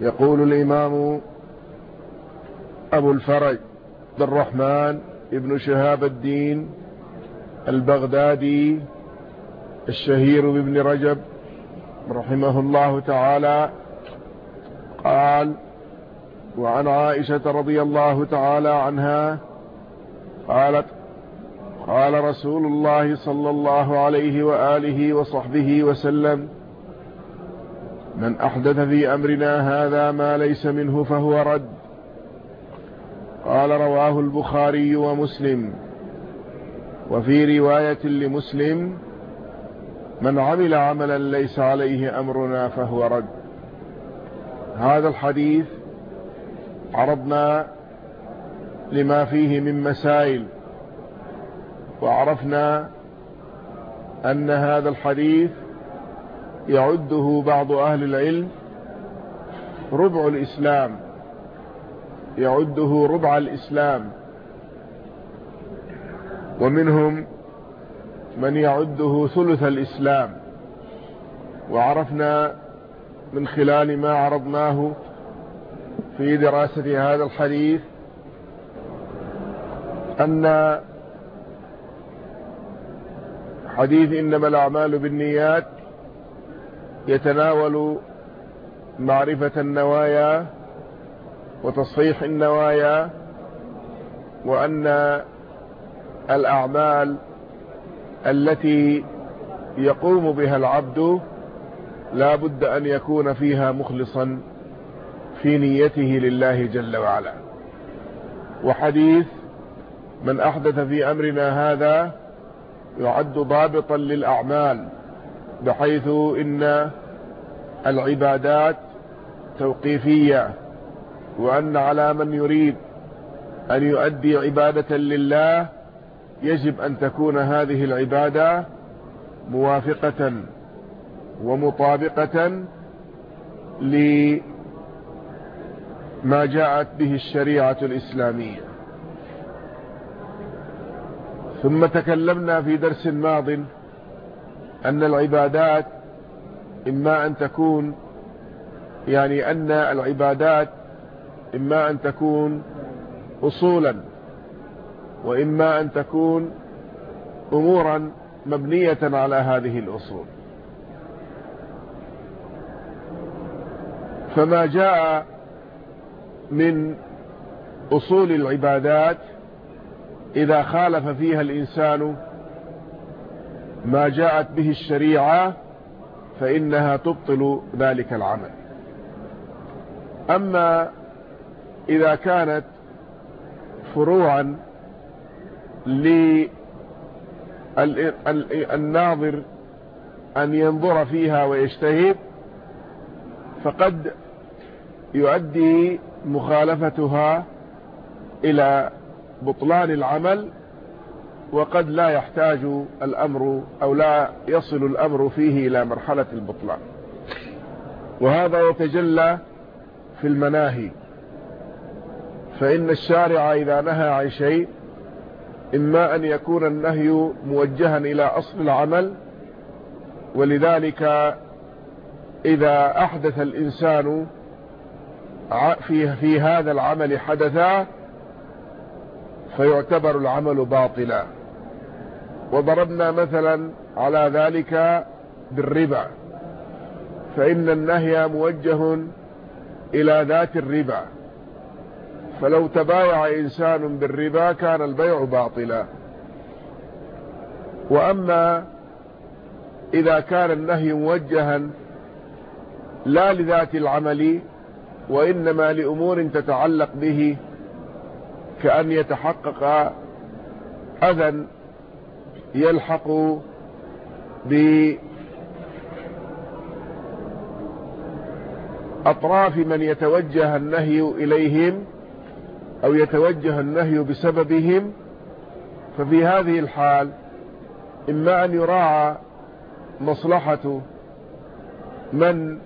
يقول الإمام أبو الفرج عبد الرحمن ابن شهاب الدين البغدادي الشهير بابن رجب رحمه الله تعالى قال وعن عائشة رضي الله تعالى عنها قالت قال رسول الله صلى الله عليه وآله وصحبه وسلم من أحدث في أمرنا هذا ما ليس منه فهو رد. قال رواه البخاري ومسلم. وفي رواية لمسلم من عمل عملا ليس عليه أمرنا فهو رد. هذا الحديث عرضنا لما فيه من مسائل وعرفنا أن هذا الحديث يعده بعض أهل العلم ربع الإسلام. يعده ربع الإسلام. ومنهم من يعده ثلث الإسلام. وعرفنا من خلال ما عرضناه في دراسة هذا الحديث أن حديث إنما الأعمال بالنيات يتناول معرفة النوايا وتصحيح النوايا وأن الأعمال التي يقوم بها العبد لا بد أن يكون فيها مخلصا في نيته لله جل وعلا. وحديث من أحدث في أمرنا هذا يعد ضابطا للأعمال. بحيث إن العبادات توقيفية وأن على من يريد أن يؤدي عبادة لله يجب أن تكون هذه العبادة موافقة ومطابقة لما جاءت به الشريعة الإسلامية. ثم تكلمنا في درس ماض أن العبادات إما أن تكون يعني أن العبادات إما أن تكون أصولا وإما أن تكون أمورا مبنية على هذه الأصول. فما جاء من أصول العبادات إذا خالف فيها الإنسان ما جاءت به الشريعة فإنها تبطل ذلك العمل. أما إذا كانت فروعا للناظر أن ينظر فيها ويجتهد فقد يؤدي مخالفتها إلى بطلان العمل وقد لا يحتاج الأمر أو لا يصل الأمر فيه إلى مرحلة البطلان. وهذا يتجلى في المناهي. فإن الشارع إذا نهى عن شيء إما أن يكون النهي موجها إلى أصل العمل ولذلك إذا أحدث الإنسان في, في هذا العمل حدثا فيعتبر العمل باطلا. وضربنا مثلا على ذلك بالربا. فإن النهي موجه إلى ذات الربا. فلو تبايع إنسان بالربا كان البيع باطلا. وأما إذا كان النهي موجها لا لذات العمل وإنما لأمور تتعلق به كأن يتحقق أذى يلحق بأطراف من يتوجه النهي إليهم أو يتوجه النهي بسببهم ففي هذه الحال إما أن يراعى مصلحة من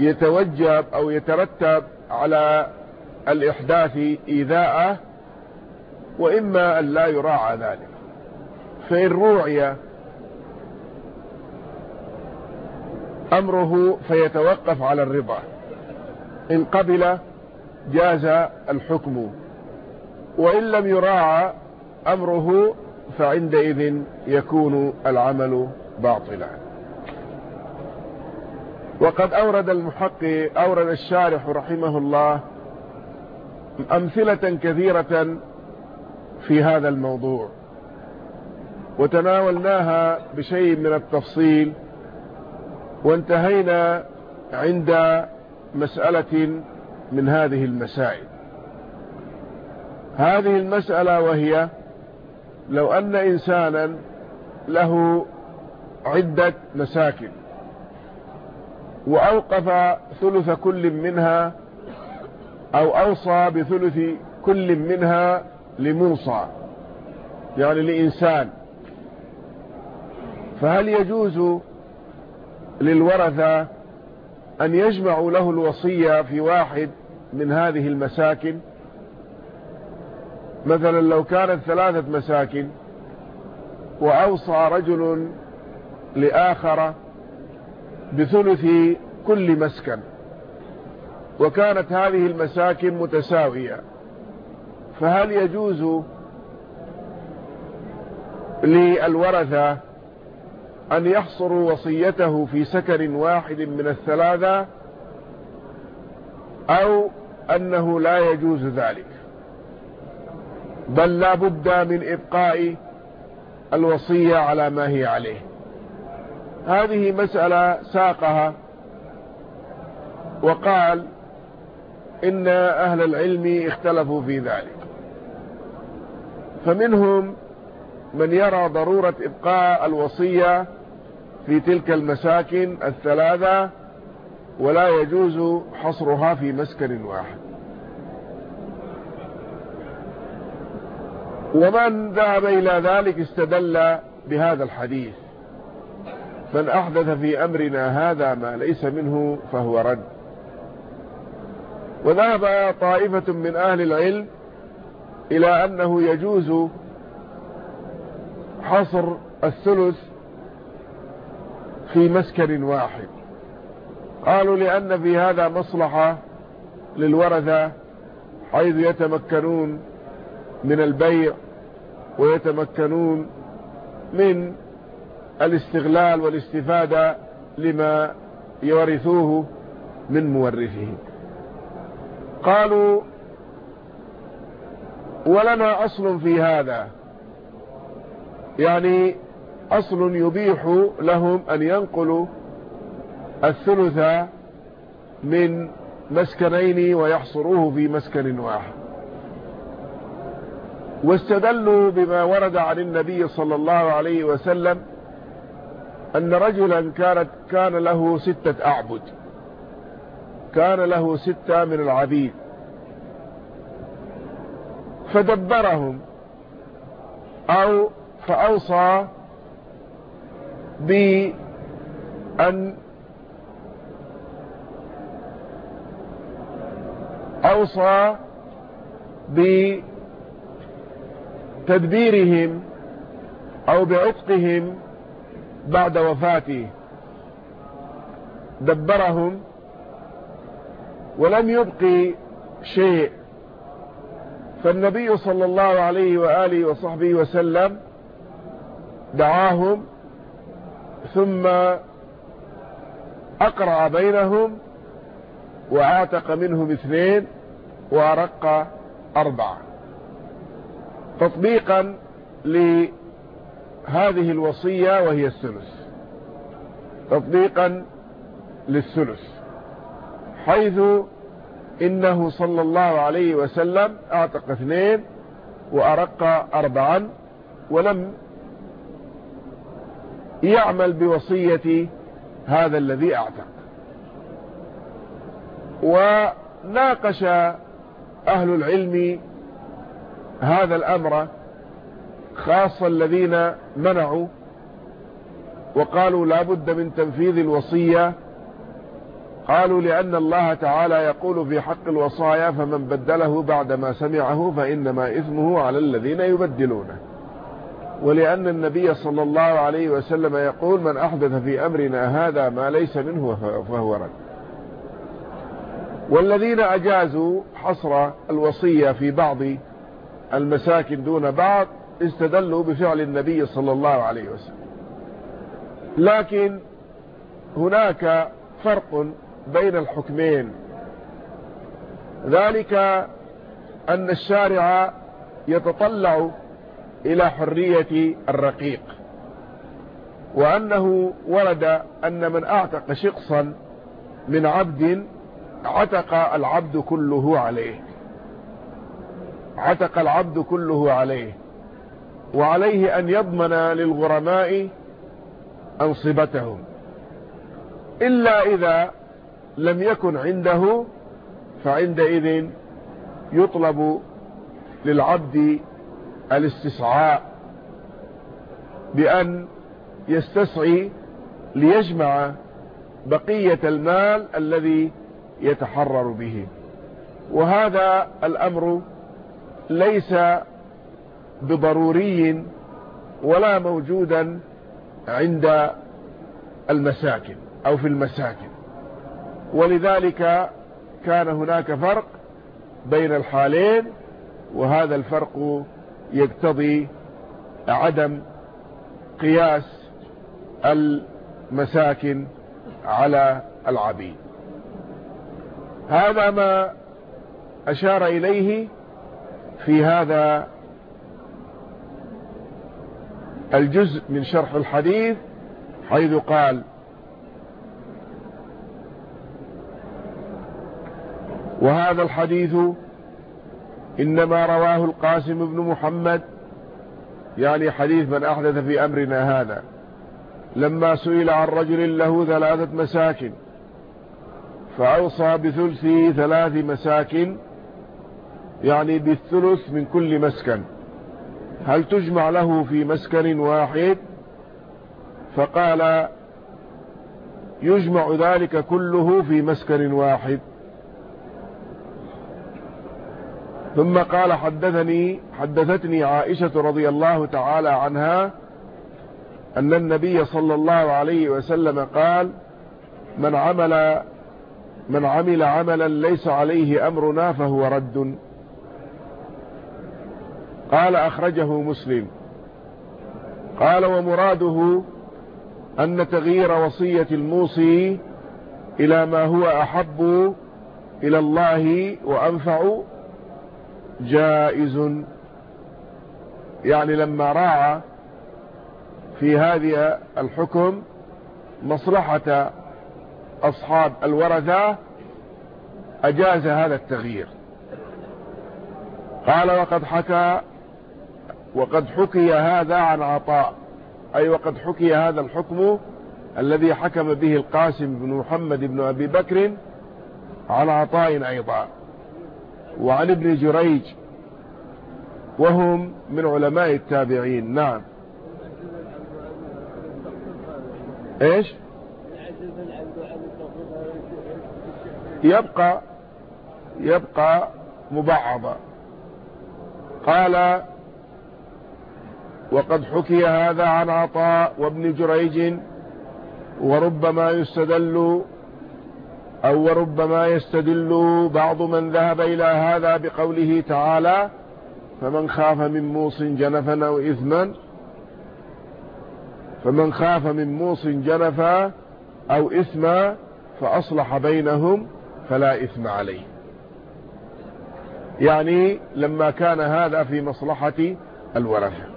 يتوجب أو يترتب على الإحداث إيذاءه وإما أن لا يراعى ذلك. فإن روعي أمره فيتوقف على الرضا. إن قبل جاز الحكم. وإن لم يراعى أمره فعندئذ يكون العمل باطلا. وقد أورد المحقق أورد الشارح رحمه الله أمثلة كثيرة في هذا الموضوع. وتناولناها بشيء من التفصيل وانتهينا عند مسألة من هذه المسائل. هذه المسألة وهي لو أن إنسانا له عدة مساكن وأوقف ثلث كل منها أو أوصى بثلث كل منها لموصى يعني لإنسان فهل يجوز للورثة أن يجمعوا له الوصية في واحد من هذه المساكن؟ مثلا لو كانت ثلاثة مساكن وأوصى رجل لآخر بثلث كل مسكن وكانت هذه المساكن متساوية فهل يجوز للورثة أن يحصروا وصيته في سكن واحد من الثلاثة أو أنه لا يجوز ذلك. بل لا بد من إبقاء الوصية على ما هي عليه. هذه مسألة ساقها وقال إن أهل العلم اختلفوا في ذلك. فمنهم من يرى ضرورة إبقاء الوصية في تلك المساكن الثلاثة ولا يجوز حصرها في مسكن واحد. ومن ذهب إلى ذلك استدل بهذا الحديث. من أحدث في أمرنا هذا ما ليس منه فهو رد. وذهب طائفة من أهل العلم إلى أنه يجوز حصر الثلث في مسكن واحد. قالوا لأن في هذا مصلحة للورثة حيث يتمكنون من البيع ويتمكنون من الاستغلال والاستفادة لما يورثوه من مورثه قالوا ولنا أصل في هذا. يعني أصل يبيح لهم أن ينقلوا الثلث من مسكنين ويحصروه في مسكن واحد. واستدلوا بما ورد عن النبي صلى الله عليه وسلم أن رجلا كانت كان له ستة أعبد. كان له ستة من العبيد. فدبرهم أو فأوصى بأن أوصى بتدبيرهم أو بعتقهم بعد وفاته. دبرهم ولم يبقي شيء. فالنبي صلى الله عليه وآله وصحبه وسلم دعاهم ثم أقرع بينهم وعاتق منهم اثنين وأرق أربعة. تطبيقا لهذه الوصية وهي الثلث. تطبيقا للثلث. حيث إنه صلى الله عليه وسلم أعتق اثنين وأرق أربعا ولم يعمل بوصية هذا الذي أعتق. وناقش أهل العلم هذا الأمر خاصة الذين منعوا وقالوا لا بد من تنفيذ الوصية. قالوا لأن الله تعالى يقول في حق الوصايا فمن بدله بعدما سمعه فإنما إثمه على الذين يبدلونه. ولأن النبي صلى الله عليه وسلم يقول من أحدث في أمرنا هذا ما ليس منه فهو رد. والذين أجازوا حصر الوصية في بعض المساكن دون بعض استدلوا بفعل النبي صلى الله عليه وسلم. لكن هناك فرق بين الحكمين. ذلك أن الشارع يتطلع إلى حرية الرقيق. وأنه ورد أن من أعتق شخصا من عبد عتق العبد كله عليه. عتق العبد كله عليه. وعليه أن يضمن للغرماء أنصبتهم. إلا إذا لم يكن عنده فعندئذ يطلب للعبد الاستصعاء بأن يستسعي ليجمع بقية المال الذي يتحرر به. وهذا الأمر ليس بضروري ولا موجودا عند المساكن أو في المساكن. ولذلك كان هناك فرق بين الحالين وهذا الفرق يقتضي عدم قياس المساكن على العبيد. هذا ما أشار إليه في هذا الجزء من شرح الحديث حيث قال وهذا الحديث إنما رواه القاسم بن محمد. يعني حديث من أحدث في أمرنا هذا. لما سئل عن رجل له ثلاثة مساكن فأوصى بثلث ثلاث مساكن يعني بالثلث من كل مسكن. هل تجمع له في مسكن واحد؟ فقال يجمع ذلك كله في مسكن واحد. ثم قال حدثني حدثتني عائشة رضي الله تعالى عنها أن النبي صلى الله عليه وسلم قال من عمل من عمل عملا ليس عليه أمرنا فهو رد. قال أخرجه مسلم. قال ومراده أن تغيير وصية الموصي إلى ما هو أحب إلى الله وأنفع جائز. يعني لما راعى في هذه الحكم مصلحة أصحاب الورثة أجاز هذا التغيير. قال وقد حكى وقد حكي هذا عن عطاء. أي وقد حكي هذا الحكم الذي حكم به القاسم بن محمد بن أبي بكر عن عطاء أيضا. وعن ابن جريج وهم من علماء التابعين. نعم. إيش؟ يبقى يبقى مبعضا. قال وقد حكي هذا عن عطاء وابن جريج وربما يستدل أو وربما يستدل بعض من ذهب إلى هذا بقوله تعالى فمن خاف من موص جنفا أو إثما فمن خاف من موص جنفا أو إثما فأصلح بينهم فلا إثم عليه. يعني لما كان هذا في مصلحة الورثة.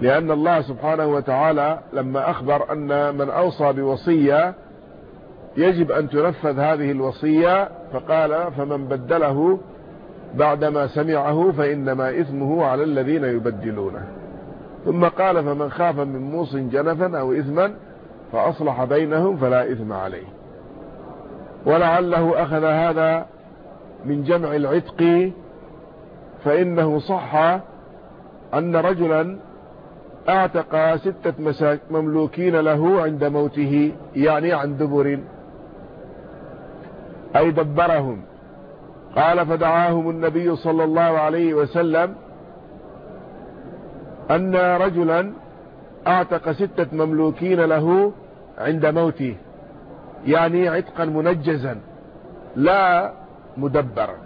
لأن الله سبحانه وتعالى لما أخبر أن من أوصى بوصية يجب أن تنفذ هذه الوصية فقال فمن بدله بعدما سمعه فإنما إثمه على الذين يبدلونه. ثم قال فمن خاف من موص جنفا أو إثما فأصلح بينهم فلا إثم عليه. ولعله أخذ هذا من جمع العتق فإنه صح أن رجلا أعتق ستة مملوكين له عند موته يعني عن دبر أي دبرهم. قال فدعاهم النبي صلى الله عليه وسلم أن رجلا أعتق ستة مملوكين له عند موته يعني عتقا منجزا لا مدبرا.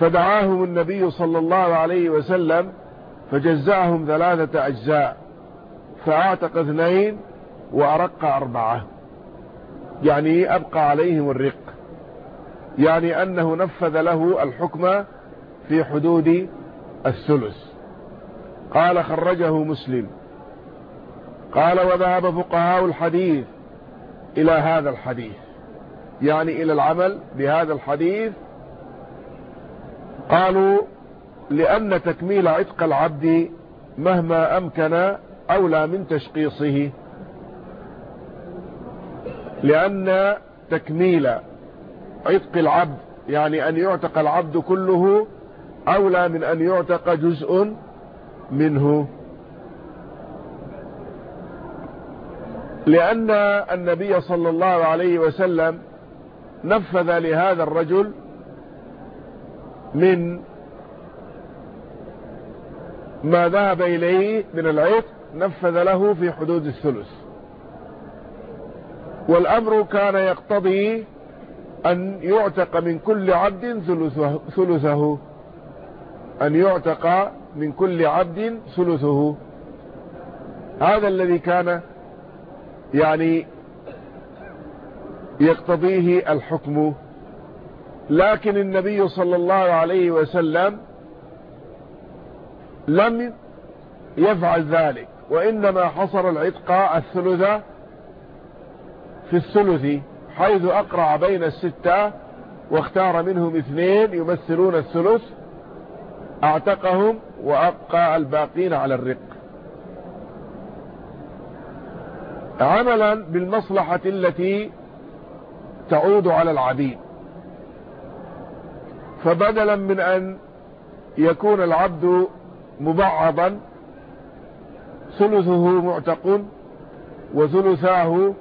فدعاهم النبي صلى الله عليه وسلم فجزأهم ثلاثة أجزاء فأعتق اثنين وأرق أربعة. يعني أبقى عليهم الرق. يعني أنه نفذ له الحكم في حدود الثلث. قال خرجه مسلم. قال وذهب فقهاء الحديث إلى هذا الحديث. يعني إلى العمل بهذا الحديث. قالوا لأن تكميل عتق العبد مهما أمكن أولى من تشقيصه. لأن تكميل عتق العبد يعني أن يعتق العبد كله أولى من أن يعتق جزء منه. لأن النبي صلى الله عليه وسلم نفذ لهذا الرجل من ما ذهب إليه من العتق نفذ له في حدود الثلث. والأمر كان يقتضي أن يعتق من كل عبد ثلثه, ثلثه. أن يعتق من كل عبد ثلثه. هذا الذي كان يعني يقتضيه الحكم. لكن النبي صلى الله عليه وسلم لم يفعل ذلك وإنما حصر العتق الثلث في الثلث حيث أقرع بين الستة واختار منهم اثنين يمثلون الثلث أعتقهم وأبقى الباقين على الرق. عملا بالمصلحة التي تعود على العبيد فبدلا من أن يكون العبد مبعضا ثلثه معتق وثلثاه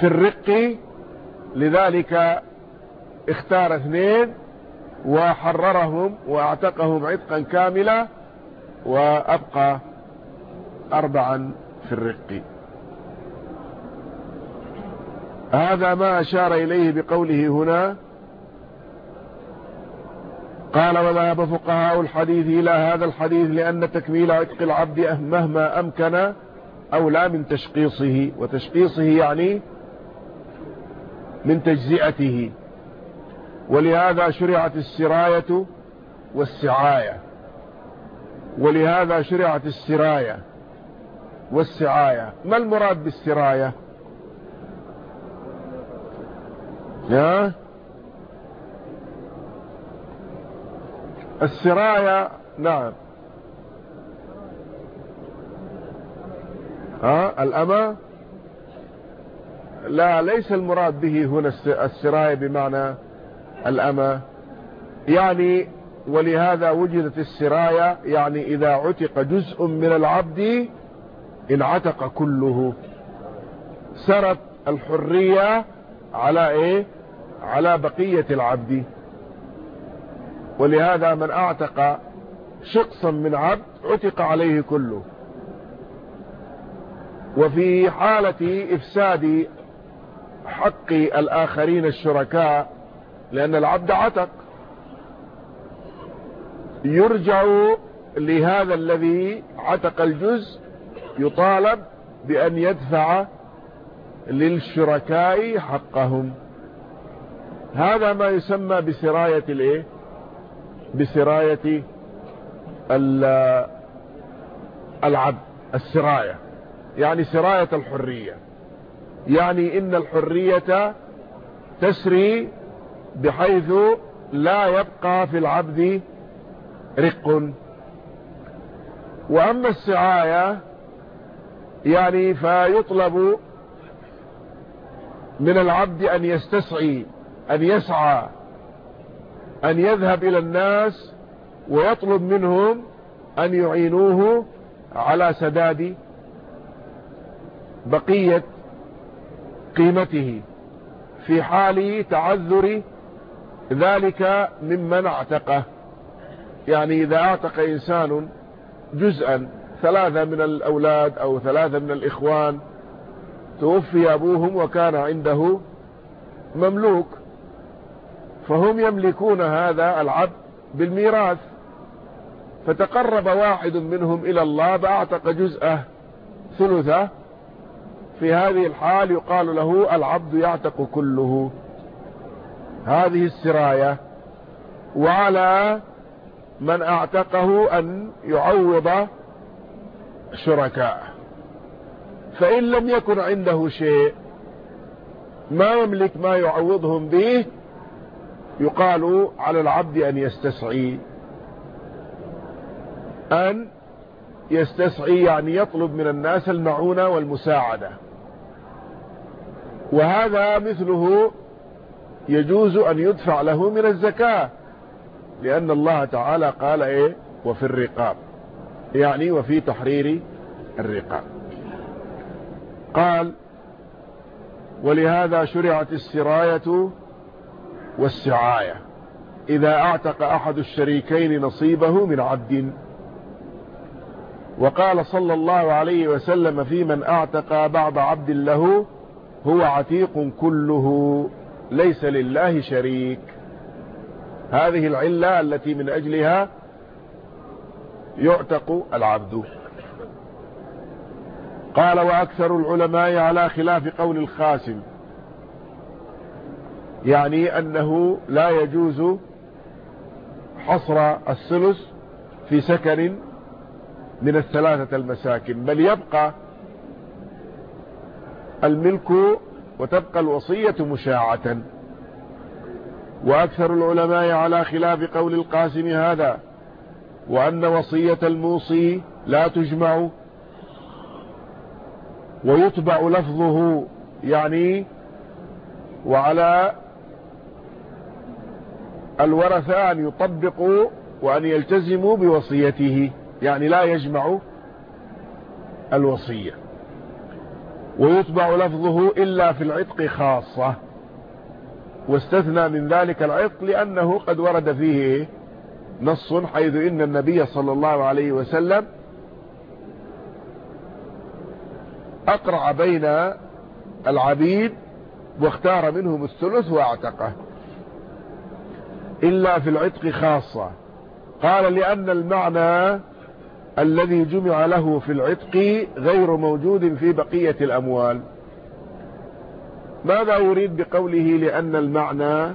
في الرق لذلك اختار اثنين وحررهم وأعتقهم عتقا كاملا وأبقى اربعا في الرق. هذا ما أشار إليه بقوله هنا. قال وذهب فقهاء الحديث إلى هذا الحديث لأن تكميل عتق العبد مهما أمكن اولى من تشقيصه. وتشقيصه يعني من تجزئته. ولهذا شرعت السراية والسعاية. ولهذا شرعت السراية والسعاية. ما المراد بالسراية؟ يا السراية نعم. ها؟ الأمة؟ لا ليس المراد به هنا السراية بمعنى الأمة. يعني ولهذا وجدت السراية يعني إذا عتق جزء من العبد انعتق كله. سرت الحرية على إيه؟ على بقية العبد. ولهذا من أعتق شقصا من عبد عتق عليه كله. وفي حالة إفساد حق الآخرين الشركاء لأن العبد عتق. يرجع لهذا الذي عتق الجزء يطالب بأن يدفع للشركاء حقهم. هذا ما يسمى بسراية الإيه؟ بسراية العبد السراية. يعني سراية الحرية. يعني إن الحرية تسري بحيث لا يبقى في العبد رق. وأما السعاية يعني فيطلب من العبد أن يستسعي أن يسعى أن يذهب إلى الناس ويطلب منهم أن يعينوه على سداد بقية قيمته في حال تعذر ذلك ممن اعتقه. يعني إذا أعتق إنسان جزءا ثلاثة من الأولاد أو ثلاثة من الإخوان توفي أبوهم وكان عنده مملوك فهم يملكون هذا العبد بالميراث. فتقرب واحد منهم إلى الله فأعتق جزءه ثلثه في هذه الحال يقال له العبد يعتق كله. هذه السراية وعلى من اعتقه أن يعوض شركاء فإن لم يكن عنده شيء ما يملك ما يعوضهم به يقال على العبد أن يستسعي. أن يستسعي يعني يطلب من الناس المعونة والمساعدة. وهذا مثله يجوز أن يدفع له من الزكاة لأن الله تعالى قال إيه؟ وفي الرقاب. يعني وفي تحرير الرقاب. قال ولهذا شرعت السراية والسعاية. إذا أعتق أحد الشريكين نصيبه من عبد وقال صلى الله عليه وسلم في من أعتق بعض عبد له هو عتيق كله ليس لله شريك. هذه العلة التي من أجلها يعتق العبد. قال وأكثر العلماء على خلاف قول الخاسم. يعني أنه لا يجوز حصر الثلث في سكن من الثلاثة المساكن بل يبقى الملك وتبقى الوصية مشاعة. وأكثر العلماء على خلاف قول القاسم هذا وأن وصية الموصي لا تجمع ويتبع لفظه يعني وعلى الورثة أن يطبقوا وأن يلتزموا بوصيته يعني لا يجمع الوصية. ويتبع لفظه إلا في العتق خاصة. واستثنى من ذلك العتق لأنه قد ورد فيه نص حيث إن النبي صلى الله عليه وسلم أقرع بين العبيد واختار منهم الثلث واعتقه إلا في العتق خاصة. قال لأن المعنى الذي جمع له في العتق غير موجود في بقية الأموال. ماذا يريد بقوله لأن المعنى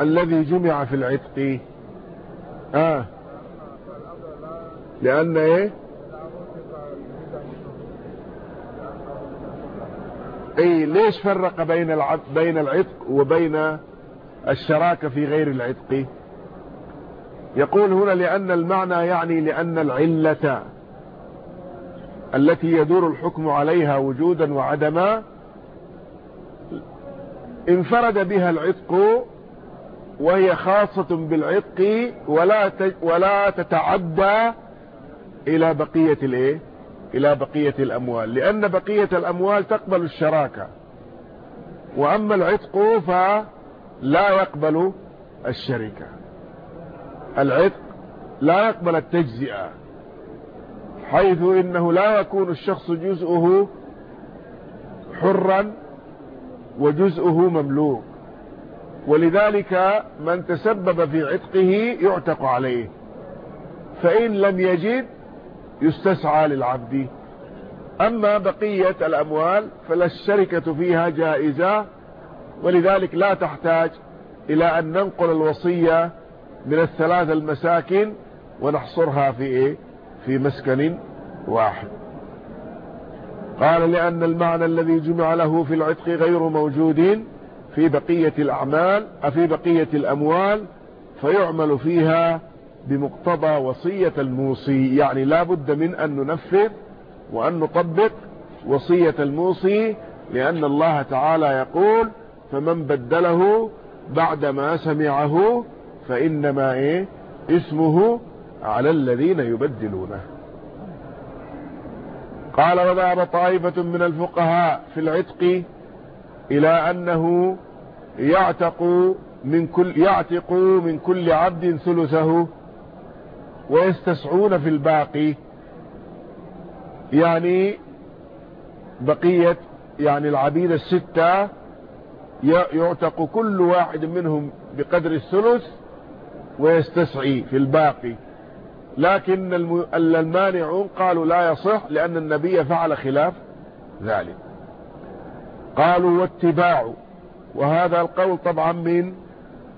الذي جمع في العتق؟ آه. لأن إيه؟ اي ليش فرق بين العتق بين العتق وبين الشراكة في غير العتق؟ يقول هنا لأن المعنى يعني لأن العلة التي يدور الحكم عليها وجودا وعدما انفرد بها العتق وهي خاصة بالعتق ولا ولا تتعدى إلى بقية الإيه؟ إلى بقية الأموال. لأن بقية الأموال تقبل الشراكة. وأما العتق فلا يقبل الشركة. العتق لا يقبل التجزئة حيث إنه لا يكون الشخص جزءه حرا وجزءه مملوك. ولذلك من تسبب في عتقه يعتق عليه فإن لم يجد يستسعى للعبد. أما بقية الأموال فلا الشركة فيها جائزة ولذلك لا تحتاج إلى أن ننقل الوصية من الثلاث المساكن ونحصرها في إيه؟ في مسكن واحد. قال لأن المعنى الذي جمع له في العتق غير موجود في بقية الأعمال في بقية الأموال فيعمل فيها بمقتضى وصية الموصي يعني لا بد من أن ننفذ وأن نطبق وصية الموصي لأن الله تعالى يقول فمن بدله بعدما سمعه فإنما إيه؟ اسمه على الذين يبدلونه. قال وذهب طائفة من الفقهاء في العتق إلى أنه يعتق من كل يعتقوا من كل عبد ثلثه ويستسعون في الباقي. يعني بقية يعني العبيد الستة يعتق كل واحد منهم بقدر الثلث ويستسعي في الباقي. لكن المانعون قالوا لا يصح لأن النبي فعل خلاف ذلك. قالوا واتباع. وهذا القول طبعا من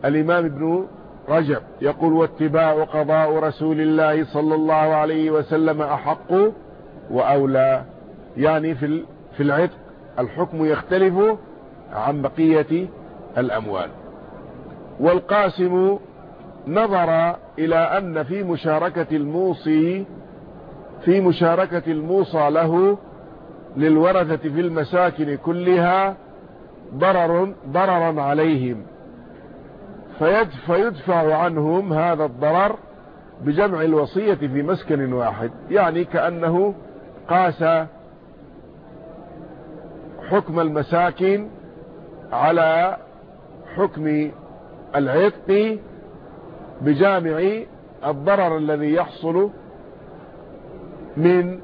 الإمام ابن رجب. يقول واتباع قضاء رسول الله صلى الله عليه وسلم أحق وأولى. يعني في في العتق الحكم يختلف عن بقية الأموال. والقاسم نظر إلى أن في مشاركة الموصي في مشاركة الموصى له للورثة في المساكن كلها ضرر ضررا عليهم. فيدفع عنهم هذا الضرر بجمع الوصية في مسكن واحد. يعني كأنه قاس حكم المساكن على حكم العتق بجامع الضرر الذي يحصل من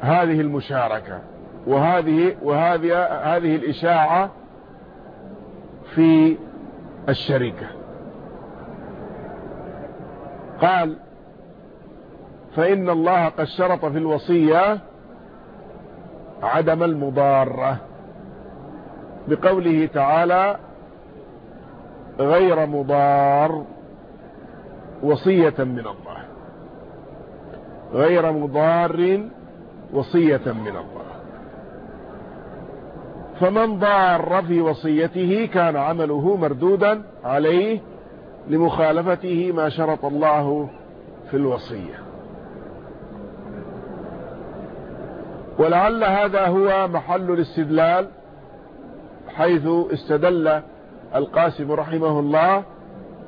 هذه المشاركة. وهذه وهذه هذه الإشاعة في الشركة. قال فإن الله قد شرط في الوصية عدم المضارة. بقوله تعالى غير مضار وصية من الله. غير مضار وصية من الله. فمن ضار في وصيته كان عمله مردودا عليه لمخالفته ما شرط الله في الوصية. ولعل هذا هو محل الاستدلال حيث استدل القاسم رحمه الله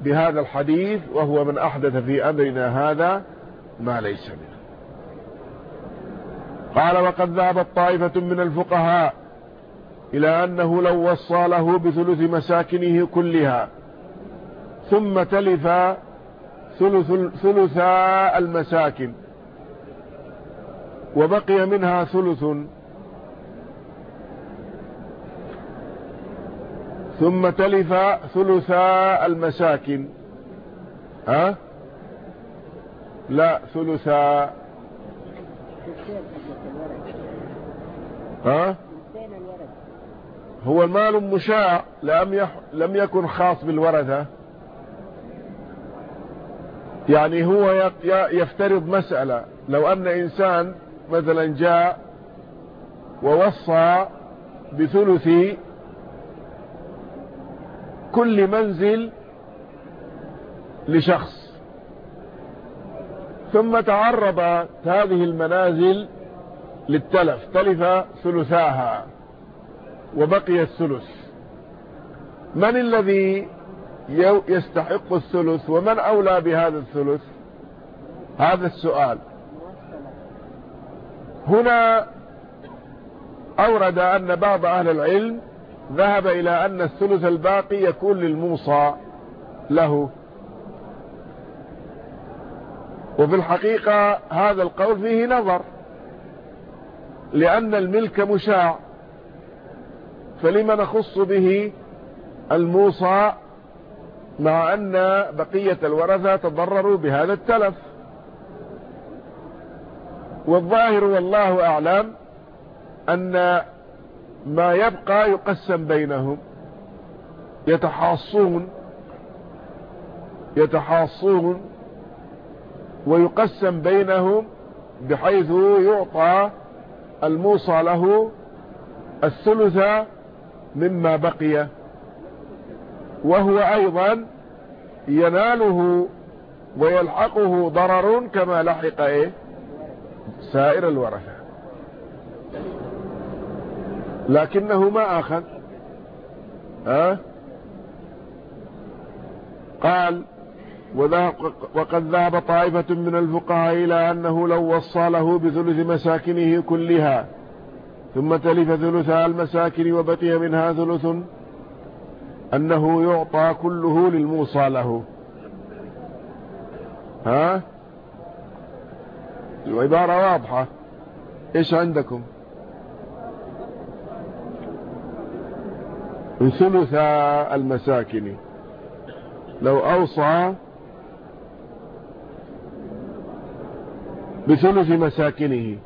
بهذا الحديث وهو من أحدث في أمرنا هذا ما ليس منه. قال وقد ذهبت طائفة من الفقهاء إلى أنه لو وصى له بثلث مساكنه كلها ثم تلف ثلث ثلثا المساكن وبقي منها ثلث ثم تلف ثلثا المساكن. ها؟ لا ثلثا ها؟ هو المال مشاع لم يح... لم يكن خاص بالورثة. يعني هو يفترض مسألة. لو أن إنسان مثلا جاء ووصى بثلث كل منزل لشخص. ثم تعرضت هذه المنازل للتلف تلف ثلثاها وبقي الثلث. من الذي يستحق الثلث ومن أولى بهذا الثلث؟ هذا السؤال. هنا أورد أن بعض أهل العلم ذهب إلى أن الثلث الباقي يكون للموصى له. وفي الحقيقة هذا القول فيه نظر لأن الملك مشاع فلما نخص به الموصى مع أن بقية الورثة تضرروا بهذا التلف. والظاهر والله أعلم أن ما يبقى يقسم بينهم. يتحاصون. يتحاصون. ويقسم بينهم بحيث يعطى الموصى له الثلث مما بقي. وهو أيضا يناله ويلحقه ضرر كما لحق إيه؟ سائر الورثة. لكنه ما أخذ. ها؟ قال وقد ذهب طائفة من الفقهاء إلى أنه لو وصى له بثلث مساكنه كلها ثم تلف ثلثها المساكن وبقي منها ثلث أنه يعطى كله للموصى له. ها؟ العبارة واضحة. إيش عندكم؟ ثلث المساكن. لو أوصى بثلث مساكنه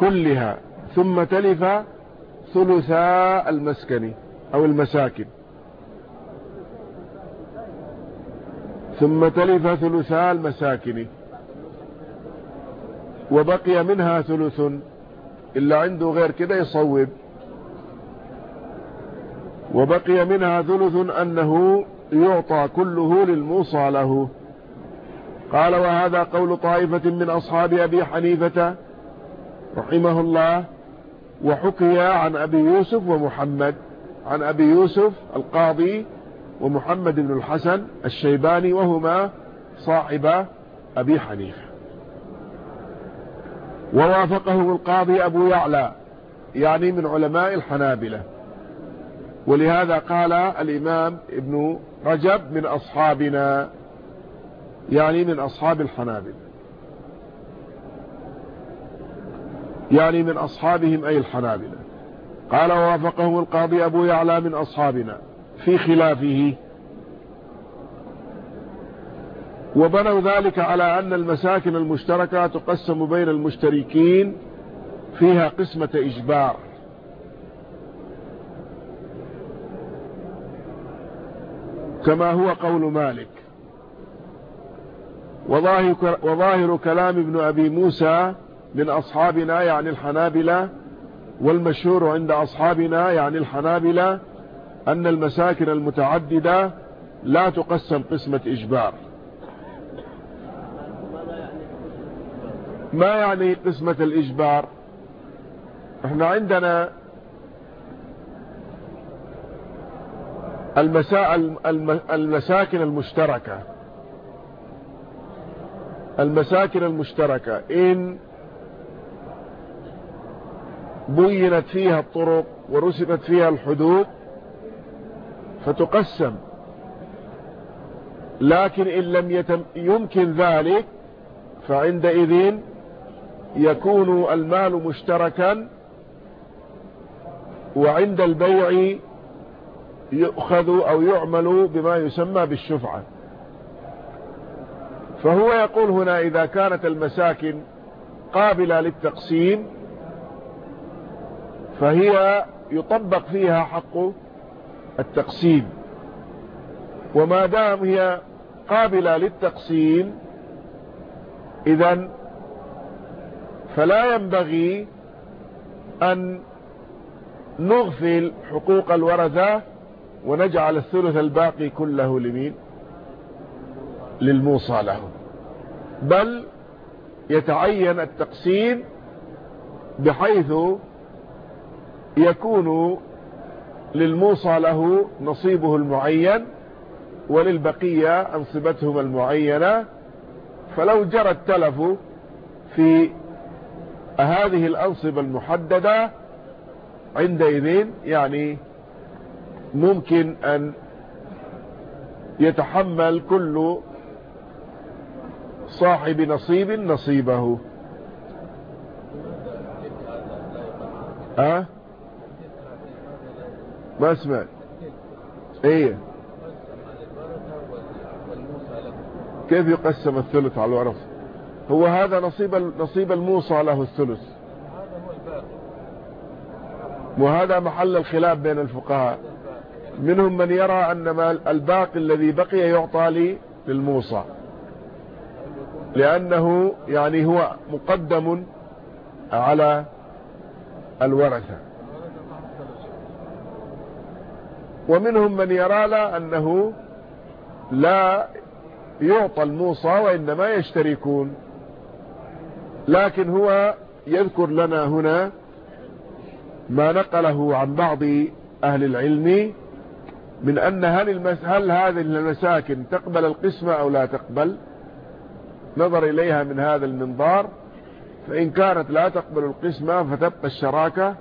كلها ثم تلف ثلثا المسكن أو المساكن. ثم تلف ثلثا المساكن. وبقي منها ثلث إلا عنده غير كده يصوب. وبقي منها ثلث أنه يعطى كله للموصى له. قال وهذا قول طائفة من أصحاب أبي حنيفة رحمه الله وحكي عن أبي يوسف ومحمد عن أبي يوسف القاضي ومحمد بن الحسن الشيباني وهما صاحب أبي حنيفة. ووافقه القاضي أبو يعلى يعني من علماء الحنابلة. ولهذا قال الإمام ابن رجب من أصحابنا يعني من أصحاب الحنابلة يعني من أصحابهم أي الحنابلة. قال ووافقه القاضي أبو يعلى من أصحابنا في خلافه. وبنوا ذلك على أن المساكن المشتركة تقسم بين المشتركين فيها قسمة إجبار. كما هو قول مالك. وظاهر, كلام ابن أبي موسى من أصحابنا يعني الحنابلة والمشهور عند أصحابنا يعني الحنابلة أن المساكن المتعددة لا تقسم قسمة إجبار. ما يعني قسمة الإجبار؟ إحنا عندنا المسا... المساكن المشتركة. المساكن المشتركة. إن بينت فيها الطرق ورسمت فيها الحدود فتقسم. لكن إن لم يتم يمكن ذلك فعندئذ يكون المال مشتركا وعند البيع يؤخذ أو يعمل بما يسمى بالشفعة. فهو يقول هنا إذا كانت المساكن قابلة للتقسيم فهي يطبق فيها حق التقسيم. وما دام هي قابلة للتقسيم إذا فلا ينبغي أن نغفل حقوق الورثة ونجعل الثلث الباقي كله لمين؟ للموصى له. بل يتعين التقسيم بحيث يكون للموصى له نصيبه المعين وللبقية أنصبتهم المعينة. فلو جرى التلف في هذه الأنصبة المحددة عندئذ يعني ممكن أن يتحمل كل صاحب نصيب نصيبه. أه ما سمعت إيه؟ كيف يقسم الثلث على الورث؟ هو هذا نصيب نصيب الموصى له الثلث. وهذا محل الخلاف بين الفقهاء. منهم من يرى أن الباقي الذي بقي يعطى للموصى. لأنه يعني هو مقدم على الورثة. ومنهم من يرى لا أنه لا يعطى الموصى وإنما يشتركون. لكن هو يذكر لنا هنا ما نقله عن بعض أهل العلم من أن هل, المس هل هذه المساكن تقبل القسمة أو لا تقبل؟ نظر إليها من هذا المنظار. فإن كانت لا تقبل القسمة فتبقى الشراكة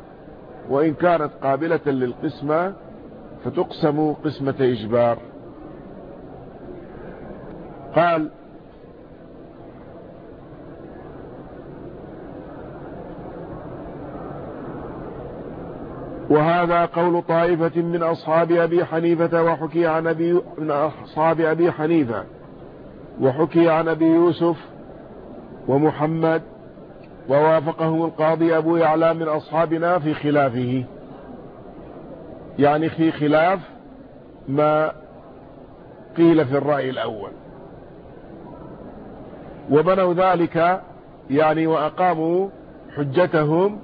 وإن كانت قابلة للقسمة فتقسم قسمة إجبار. قال وهذا قول طائفة من أصحاب أبي حنيفة وحكي عن أبي من أصحاب أبي حنيفة وحكي عن أبي يوسف ومحمد ووافقهم القاضي أبو يعلى من أصحابنا في خلافه. يعني في خلاف ما قيل في الرأي الأول. وبنوا ذلك يعني وأقاموا حجتهم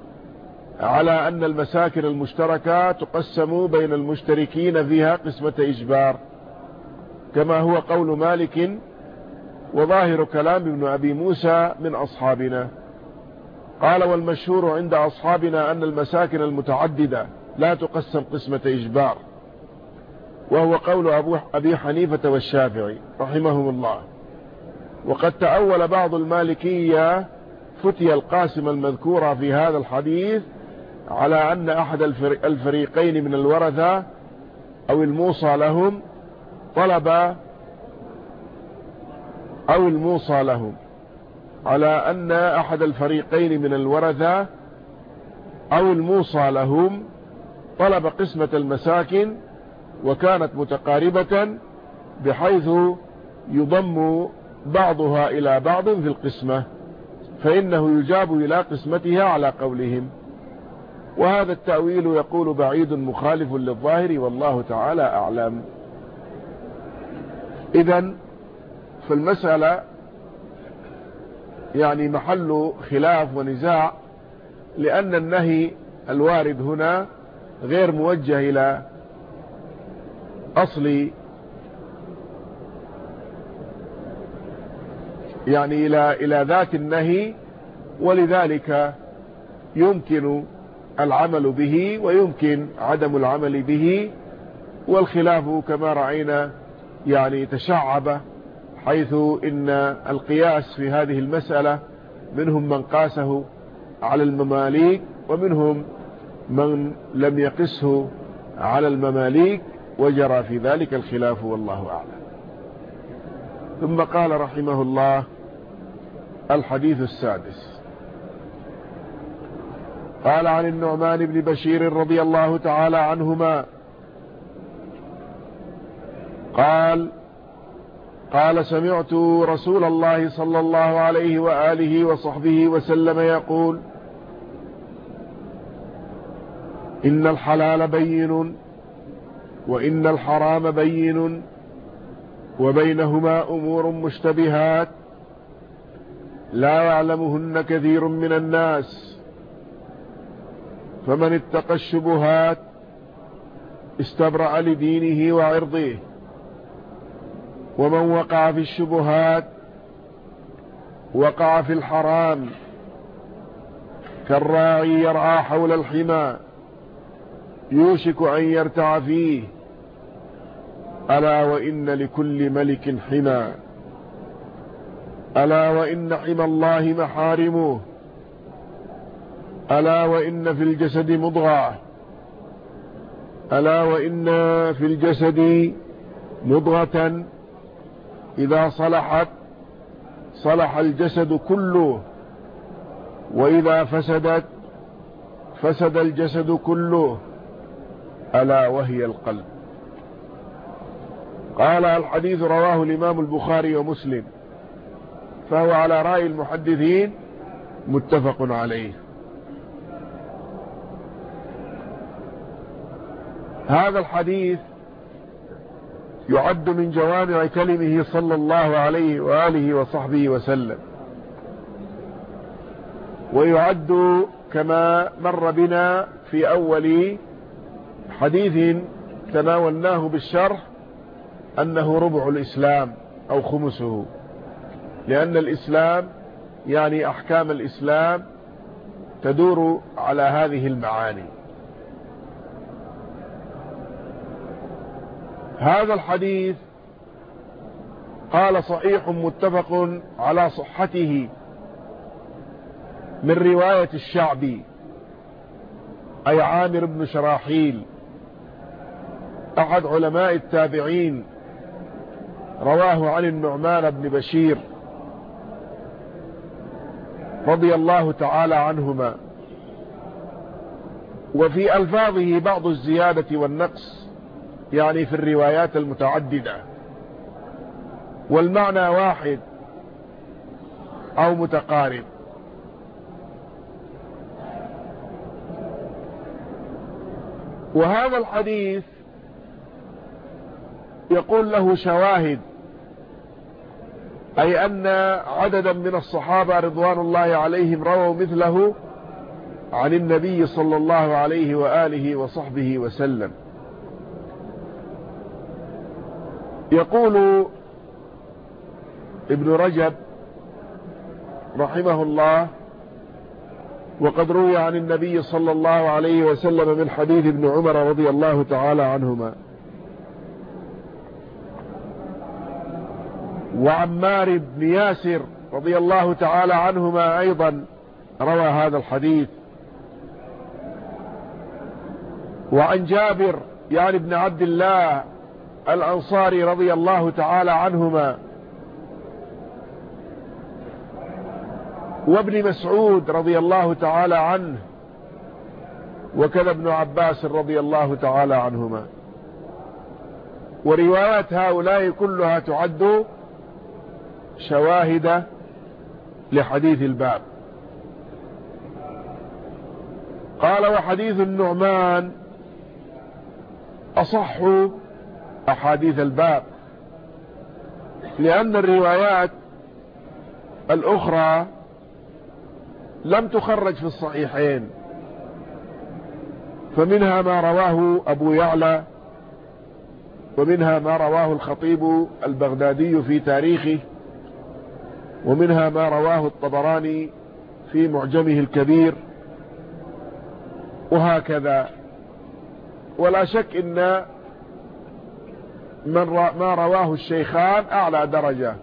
على أن المساكن المشتركة تقسم بين المشتركين فيها قسمة إجبار كما هو قول مالك وظاهر كلام ابن أبي موسى من أصحابنا. قال والمشهور عند أصحابنا أن المساكن المتعددة لا تقسم قسمة إجبار وهو قول أبو أبي حنيفة والشافعي رحمهم الله. وقد تأول بعض المالكية فتي القاسم المذكورة في هذا الحديث على أن أحد الفريقين من الورثة أو الموصى لهم طلب أو الموصى لهم. على أن أحد الفريقين من الورثة أو الموصى لهم طلب قسمة المساكن وكانت متقاربة بحيث يضم بعضها إلى بعض في القسمة فإنه يجاب إلى قسمتها على قولهم. وهذا التأويل يقول بعيد مخالف للظاهر والله تعالى أعلم. إذا فالمسألة يعني محل خلاف ونزاع لأن النهي الوارد هنا غير موجه إلى أصل يعني إلى, إلى ذات النهي ولذلك يمكن العمل به ويمكن عدم العمل به والخلاف كما رأينا يعني تشعب حيث إن القياس في هذه المسألة منهم من قاسه على المماليك ومنهم من لم يقسه على المماليك وجرى في ذلك الخلاف والله أعلم. ثم قال رحمه الله الحديث السادس. قال عن النعمان بن بشير رضي الله تعالى عنهما. قال قال سمعت رسول الله صلى الله عليه وآله وصحبه وسلم يقول إن الحلال بين وإن الحرام بين وبينهما أمور مشتبهات لا يعلمهن كثير من الناس. فمن اتقى الشبهات استبرأ لدينه وعرضه. ومن وقع في الشبهات وقع في الحرام كالراعي يرعى حول الحمى يوشك أن يرتع فيه. ألا وإن لكل ملك حمى. ألا وإن حمى الله محارمه. ألا وإن في الجسد مضغة. ألا وإن في الجسد مضغة. إذا صلحت صلح الجسد كله. وإذا فسدت فسد الجسد كله. ألا وهي القلب. قال الحديث رواه الإمام البخاري ومسلم. فهو على رأي المحدثين متفق عليه. هذا الحديث يعد من جوامع كلمه صلى الله عليه وآله وصحبه وسلم. ويعد كما مر بنا في أول حديث تناولناه بالشرح أنه ربع الإسلام أو خمسه. لأن الإسلام يعني أحكام الإسلام تدور على هذه المعاني. هذا الحديث قال صحيح متفق على صحته من رواية الشعبي أي عامر بن شراحيل أحد علماء التابعين رواه عن النعمان بن بشير رضي الله تعالى عنهما. وفي ألفاظه بعض الزيادة والنقص يعني في الروايات المتعددة. والمعنى واحد أو متقارب. وهذا الحديث يقول له شواهد أي أن عددا من الصحابة رضوان الله عليهم رووا مثله عن النبي صلى الله عليه وآله وصحبه وسلم. يقول ابن رجب رحمه الله وقد روي عن النبي صلى الله عليه وسلم من حديث ابن عمر رضي الله تعالى عنهما. وعمار بن ياسر رضي الله تعالى عنهما أيضا روى هذا الحديث. وعن جابر يعني ابن عبد الله الأنصاري رضي الله تعالى عنهما. وابن مسعود رضي الله تعالى عنه. وكذا ابن عباس رضي الله تعالى عنهما. وروايات هؤلاء كلها تعد شواهد لحديث الباب. قال وحديث النعمان أصح أحاديث الباب لأن الروايات الأخرى لم تخرج في الصحيحين فمنها ما رواه أبو يعلى ومنها ما رواه الخطيب البغدادي في تاريخه ومنها ما رواه الطبراني في معجمه الكبير وهكذا. ولا شك إن من ما رواه الشيخان أعلى درجة.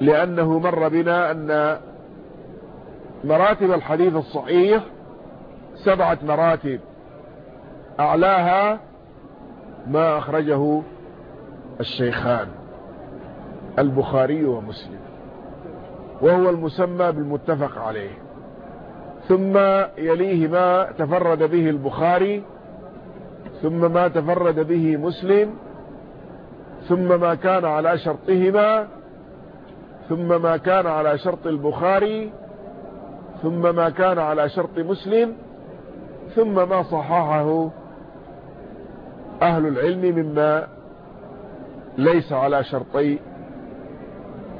لأنه مر بنا أن مراتب الحديث الصحيح سبعة مراتب. أعلاها ما أخرجه الشيخان البخاري ومسلم وهو المسمى بالمتفق عليه. ثم يليه ما تفرد به البخاري ثم ما تفرد به مسلم ثم ما كان على شرطهما ثم ما كان على شرط البخاري ثم ما كان على شرط مسلم ثم ما صححه أهل العلم مما ليس على شرطي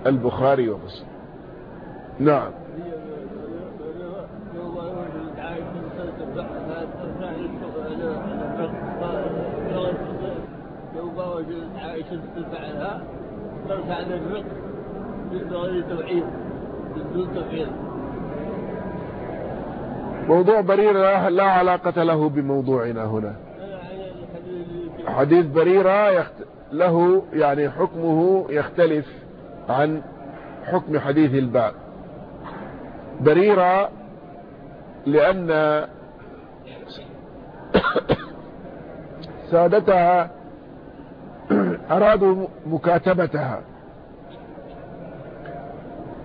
البخاري ومسلم. نعم. بدون توعيد موضوع بريرة لا علاقة له بموضوعنا هنا. حديث بريرة يخت... له يعني حكمه يختلف عن حكم حديث الباب بريرة لأن سادتها أرادوا مكاتبتها.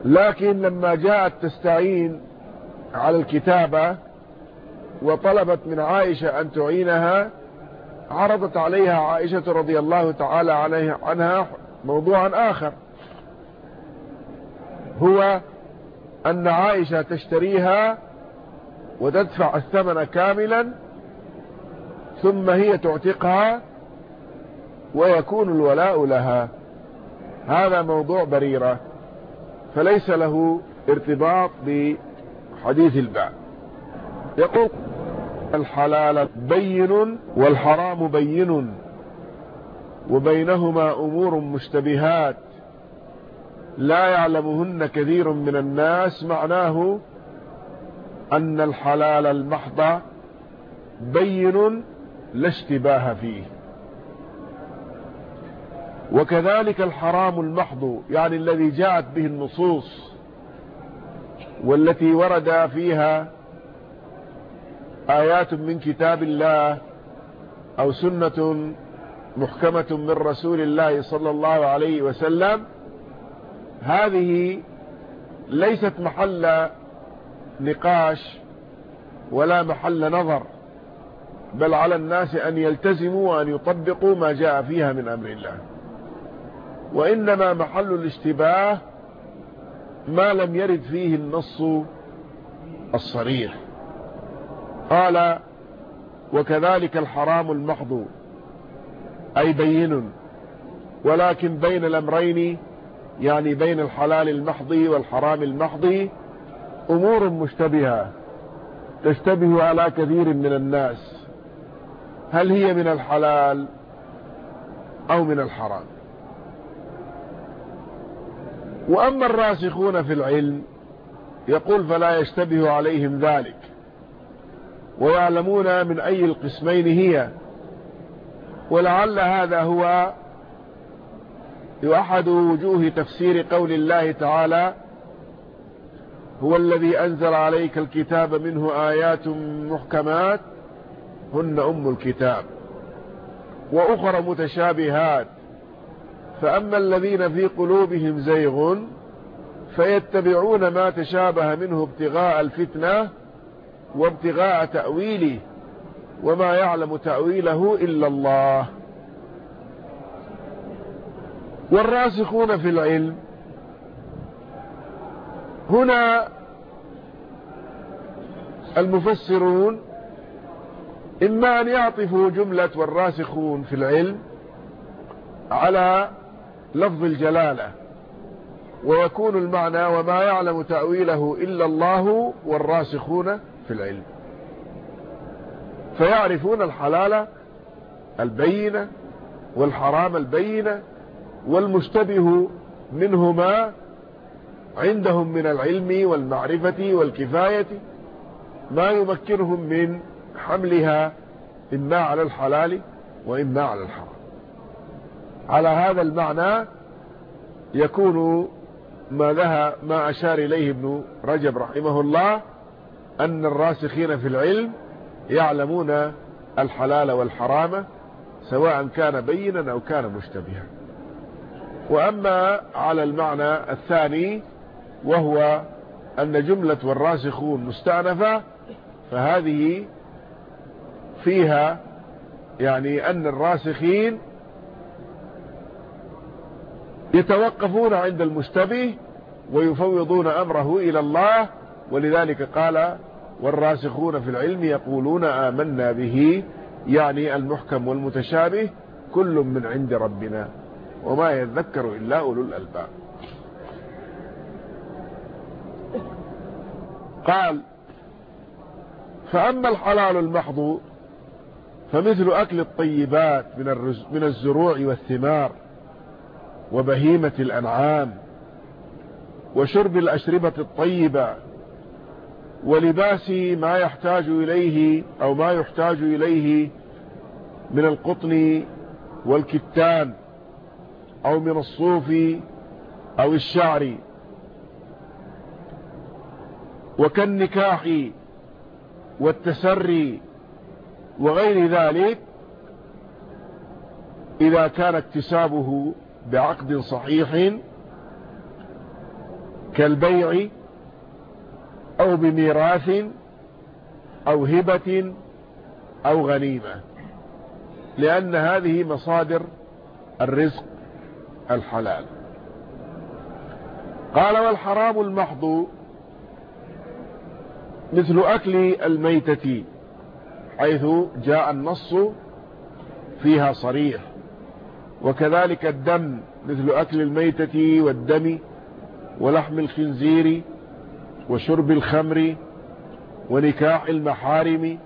لكن لما جاءت تستعين على الكتابة وطلبت من عائشة أن تعينها عرضت عليها عائشة رضي الله تعالى عليها عنها موضوعا آخر. هو أن عائشة تشتريها وتدفع الثمن كاملا ثم هي تعتقها ويكون الولاء لها. هذا موضوع بريرة. فليس له ارتباط بحديث الباب يقول الحلال بين والحرام بين. وبينهما أمور مشتبهات. لا يعلمهن كثير من الناس معناه أن الحلال المحض بين لا اشتباه فيه. وكذلك الحرام المحض يعني الذي جاءت به النصوص والتي ورد فيها آيات من كتاب الله أو سنة محكمة من رسول الله صلى الله عليه وسلم هذه ليست محل نقاش ولا محل نظر بل على الناس أن يلتزموا وأن يطبقوا ما جاء فيها من أمر الله. وإنما محل الاشتباه ما لم يرد فيه النص الصريح. قال وكذلك الحرام المحض. أي بين ولكن بين الأمرين يعني بين الحلال المحض والحرام المحض أمور مشتبهة تشتبه على كثير من الناس. هل هي من الحلال أو من الحرام؟ وأما الراسخون في العلم يقول فلا يشتبه عليهم ذلك ويعلمون من أي القسمين هي. ولعل هذا هو أحد وجوه تفسير قول الله تعالى هو الذي أنزل عليك الكتاب منه آيات محكمات هن أم الكتاب. وأخرى متشابهات. فأما الذين في قلوبهم زيغ فيتبعون ما تشابه منه ابتغاء الفتنة وابتغاء تأويله وما يعلم تأويله إلا الله. والراسخون في العلم هنا المفسرون إما أن يعطفوا جملة والراسخون في العلم على لفظ الجلالة ويكون المعنى وما يعلم تأويله إلا الله والراسخون في العلم. فيعرفون الحلال البينة والحرام البينة والمشتبه منهما عندهم من العلم والمعرفة والكفاية ما يمكنهم من حملها إما على الحلال وإما على الحرام. على هذا المعنى يكون ما لها ما أشار إليه ابن رجب رحمه الله أن الراسخين في العلم يعلمون الحلال والحرام سواء كان بينا أو كان مشتبها. وأما على المعنى الثاني وهو أن جملة والراسخون مستأنفة فهذه فيها يعني أن الراسخين يتوقفون عند المشتبه ويفوضون أمره إلى الله ولذلك قال والراسخون في العلم يقولون آمنا به يعني المحكم والمتشابه كل من عند ربنا وما يذكر إلا أولو الألباب. قال فأما الحلال المحض فمثل أكل الطيبات من, من الزروع والثمار. وبهيمة الأنعام وشرب الأشربة الطيبة ولباس ما يحتاج إليه أو ما يحتاج إليه من القطن والكتان أو من الصوف أو الشعر. وكالنكاح والتسري وغير ذلك إذا كان اكتسابه بعقد صحيح كالبيع أو بميراث أو هبة أو غنيمة لأن هذه مصادر الرزق الحلال. قال والحرام المحض مثل أكل الميتة حيث جاء النص فيها صريح. وكذلك الدم مثل أكل الميتة والدم ولحم الخنزير وشرب الخمر ونكاح المحارم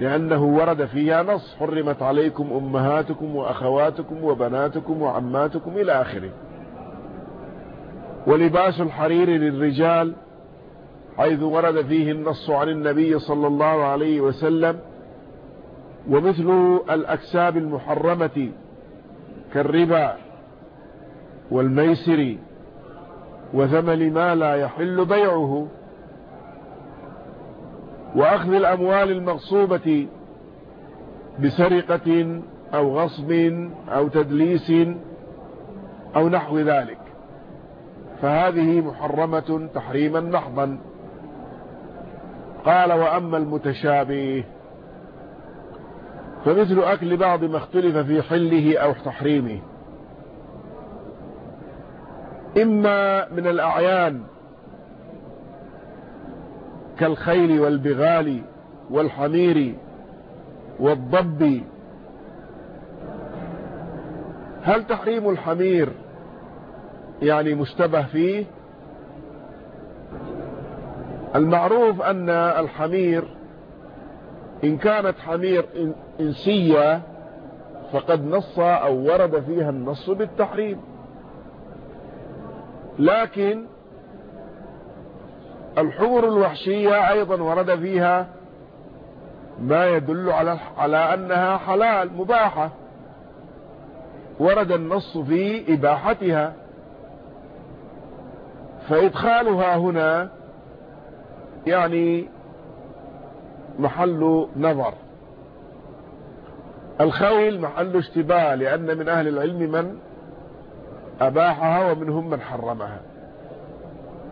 لأنه ورد فيها نص حرمت عليكم أمهاتكم وأخواتكم وبناتكم وعماتكم إلى آخره. ولباس الحرير للرجال حيث ورد فيه النص عن النبي صلى الله عليه وسلم ومثل الأكساب المحرمة كالربا والميسر وثمن ما لا يحل بيعه. وأخذ الأموال المغصوبة بسرقة أو غصب أو تدليس أو نحو ذلك. فهذه محرمة تحريما محضا. قال وأما المتشابه فمثل أكل بعض ما اختلف في حله أو تحريمه. إما من الأعيان كالخيل والبغال والحمير والضب. هل تحريم الحمير يعني مشتبه فيه؟ المعروف أن الحمير إن كانت حمير إنسية فقد نص أو ورد فيها النص بالتحريم. لكن الحمر الوحشية أيضا ورد فيها ما يدل على على أنها حلال مباحة. ورد النص في إباحتها. فإدخالها هنا يعني محل نظر. الخيل محل اشتباه لأن من أهل العلم من أباحها ومنهم من حرمها.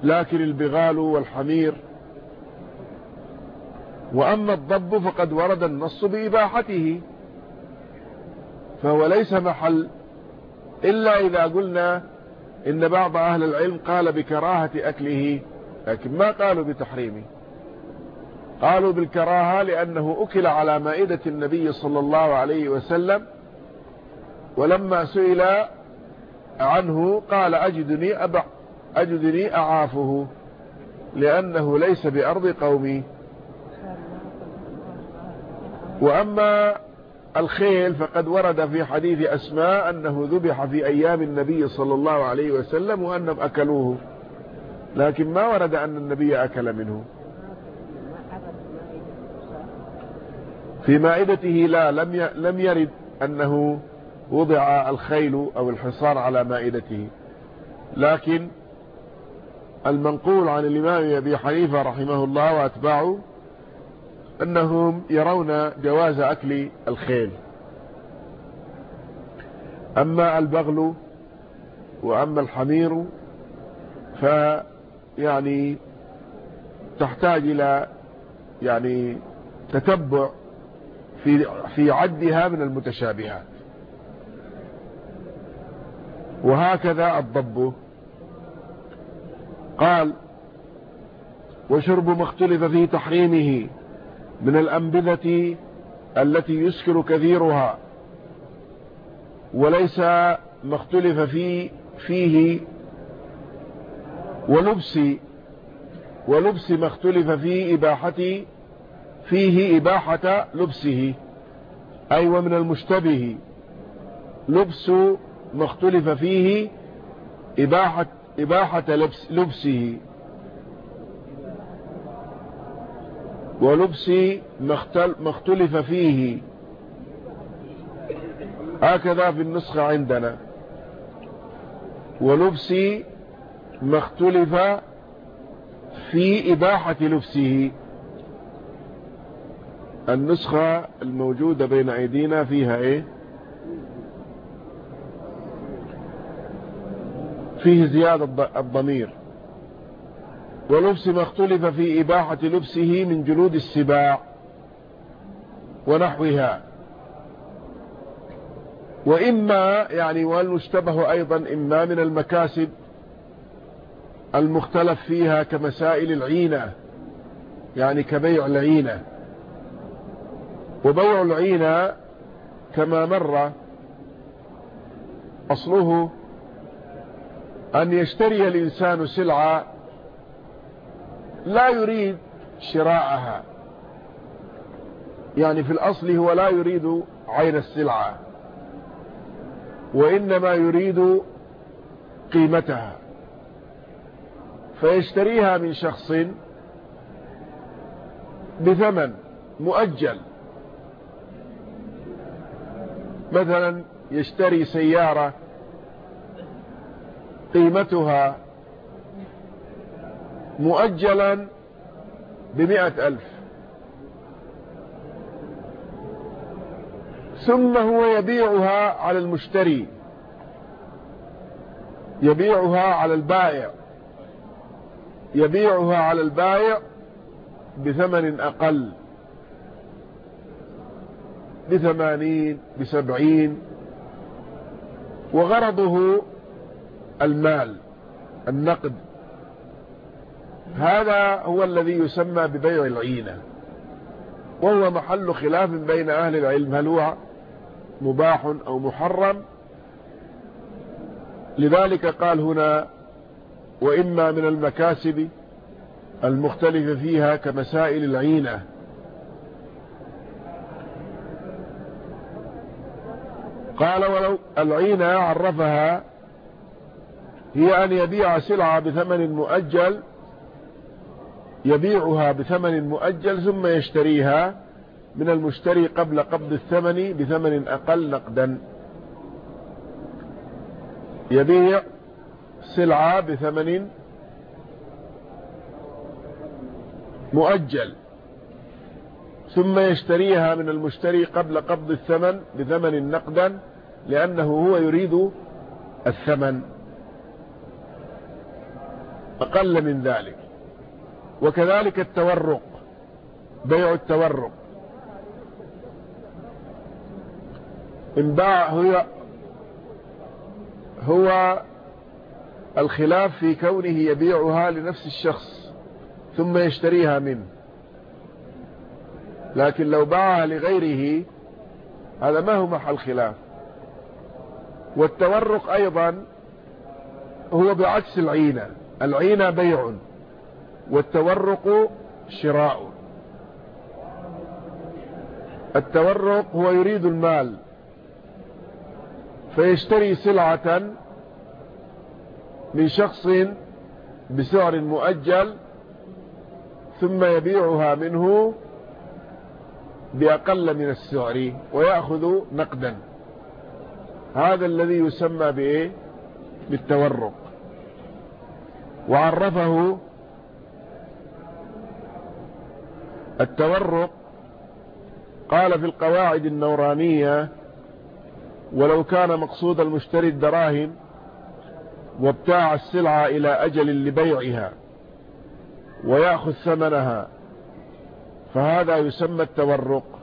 لكن البغال والحمير. وأما الضب فقد ورد النص بإباحته. فهو ليس محل إلا إذا قلنا إن بعض أهل العلم قال بكراهة أكله لكن ما قالوا بتحريمه. قالوا بالكراهة لأنه أكل على مائدة النبي صلى الله عليه وسلم ولما سئل عنه قال أجدني, أبع أجدني أعافه لأنه ليس بأرض قومي. وأما الخيل فقد ورد في حديث أسماء أنه ذبح في أيام النبي صلى الله عليه وسلم وأنهم أكلوه لكن ما ورد أن النبي أكل منه. في مائدته لا لم لم يرد أنه وضع الخيل أو الحصار على مائدته لكن المنقول عن الإمام أبي حنيفة رحمه الله وأتباعه أنهم يرون جواز أكل الخيل. أما البغل وأما الحمير فيعني تحتاج إلى يعني تتبع في في عدها من المتشابهات. وهكذا الضب. قال وشرب ما اختلف في تحريمه من الأنبذة التي يسكر كثيرها وليس ما اختلف في فيه ولبس ولبس ما اختلف في إباحة فيه إباحة لبسه أي ومن المشتبه لبس ما اختلف فيه إباحة, إباحة لبس لبسه. ولبس ما اختلف فيه. هكذا في النسخة عندنا. ولبس ما اختلف في إباحة لبسه. النسخة الموجودة بين أيدينا فيها إيه؟ فيه زيادة الضمير. ولبس ما اختلف في إباحة لبسه من جلود السباع ونحوها. وإما يعني والمشتبه أيضا إما من المكاسب المختلف فيها كمسائل العينة يعني كبيع العينة. وبيع العينة كما مر أصله أن يشتري الإنسان سلعة لا يريد شراءها يعني في الأصل هو لا يريد عين السلعة وإنما يريد قيمتها. فيشتريها من شخص بثمن مؤجل. مثلا يشتري سيارة قيمتها مؤجلا بمئة ألف. ثم هو يبيعها على المشتري. يبيعها على البائع. يبيعها على البائع بثمن أقل. بثمانين بسبعين. وغرضه المال النقد. هذا هو الذي يسمى ببيع العينة. وهو محل خلاف بين أهل العلم. هل هو مباح أو محرم؟ لذلك قال هنا وإما من المكاسب المختلفة فيها كمسائل العينة. قال ولو العينة عرفها هي أن يبيع سلعة بثمن مؤجل يبيعها بثمن مؤجل ثم يشتريها من المشتري قبل قبض الثمن بثمن أقل نقدا. يبيع سلعة بثمن مؤجل ثم يشتريها من المشتري قبل قبض الثمن بثمن نقدا. لأنه هو يريد الثمن أقل من ذلك. وكذلك التورق بيع التورق. انباع هو هو الخلاف في كونه يبيعها لنفس الشخص ثم يشتريها منه. لكن لو باعها لغيره هذا ما هو محل خلاف. والتورق أيضا هو بعكس العينة. العينة بيع والتورق شراء. التورق هو يريد المال فيشتري سلعة من شخص بسعر مؤجل ثم يبيعها منه بأقل من السعر ويأخذ نقدا. هذا الذي يسمى بإيه؟ بالتورق. وعرفه التورق قال في القواعد النورانية ولو كان مقصود المشتري الدراهم وابتاع السلعة إلى أجل لبيعها ويأخذ ثمنها فهذا يسمى التورق.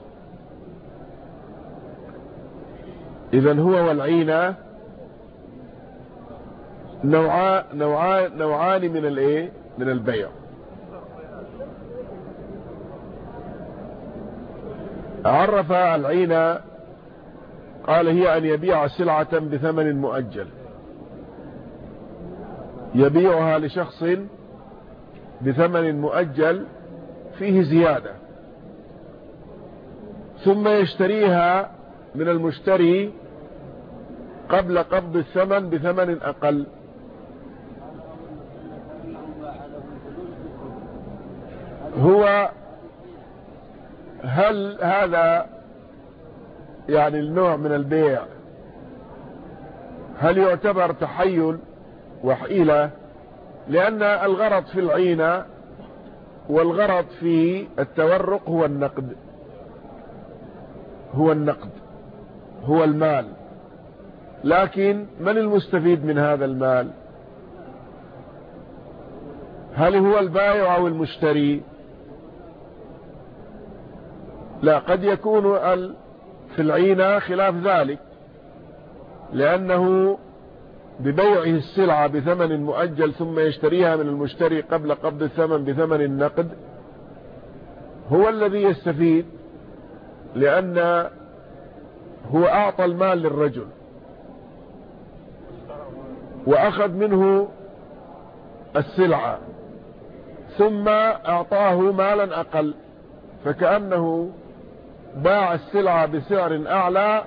إذا هو والعينة نوعان, نوعان, نوعان من الإيه؟ من البيع. عرف العينة قال هي أن يبيع سلعة بثمن مؤجل. يبيعها لشخص بثمن مؤجل فيه زيادة. ثم يشتريها من المشتري قبل قبض الثمن بثمن أقل. هو هل هذا يعني النوع من البيع هل يعتبر تحيل وحيلة؟ لأن الغرض في العينة والغرض في التورق هو النقد. هو النقد. هو المال. لكن من المستفيد من هذا المال؟ هل هو البائع أو المشتري؟ لا قد يكون في العينة خلاف ذلك لأنه ببيعه السلعة بثمن مؤجل ثم يشتريها من المشتري قبل قبض الثمن بثمن النقد هو الذي يستفيد لأن هو أعطى المال للرجل. وأخذ منه السلعة. ثم أعطاه مالا أقل. فكأنه باع السلعة بسعر أعلى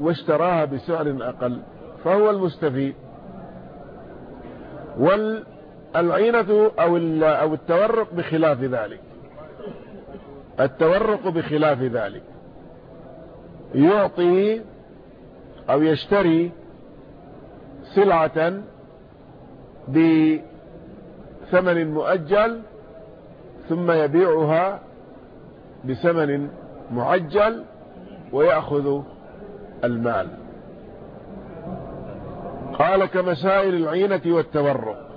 واشتراها بسعر أقل. فهو المستفيد. والعينة أو, أو التورق بخلاف ذلك. التورق بخلاف ذلك. يعطي أو يشتري سلعة بثمن مؤجل ثم يبيعها بثمن معجل ويأخذ المال. قال كمسائل العينة والتورق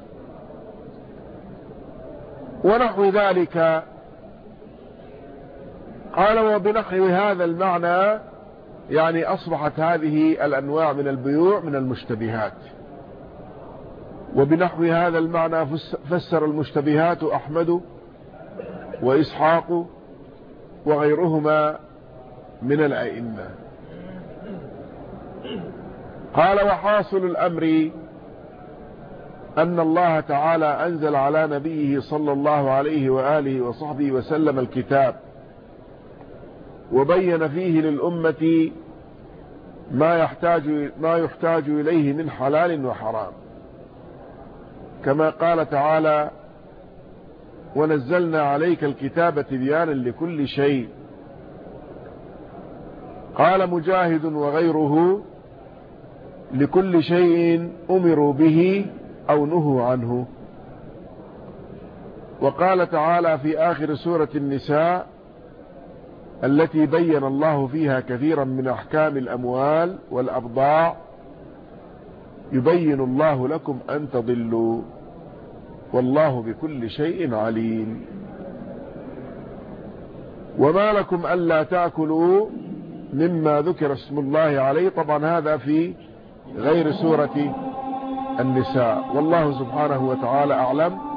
ونحو ذلك. قال وبنحو هذا المعنى يعني أصبحت هذه الأنواع من البيوع من المشتبهات. وبنحو هذا المعنى فسر المشتبهات أحمد وإسحاق وغيرهما من الأئمة. قال وحاصل الأمر أن الله تعالى أنزل على نبيه صلى الله عليه وآله وصحبه وسلم الكتاب وبين فيه للأمة ما يحتاج, ما يحتاج إليه من حلال وحرام. كما قال تعالى ونزلنا عليك الكتاب تبيانا لكل شيء قال مجاهد وغيره لكل شيء أمروا به أو نهوا عنه وقال تعالى في آخر سورة النساء التي بين الله فيها كثيرا من أحكام الأموال والأبضاع يبين الله لكم أن تضلوا. والله بكل شيء عليم. وما لكم ألا تأكلوا مما ذكر اسم الله عليه. طبعا هذا في غير سورة النساء. والله سبحانه وتعالى أعلم.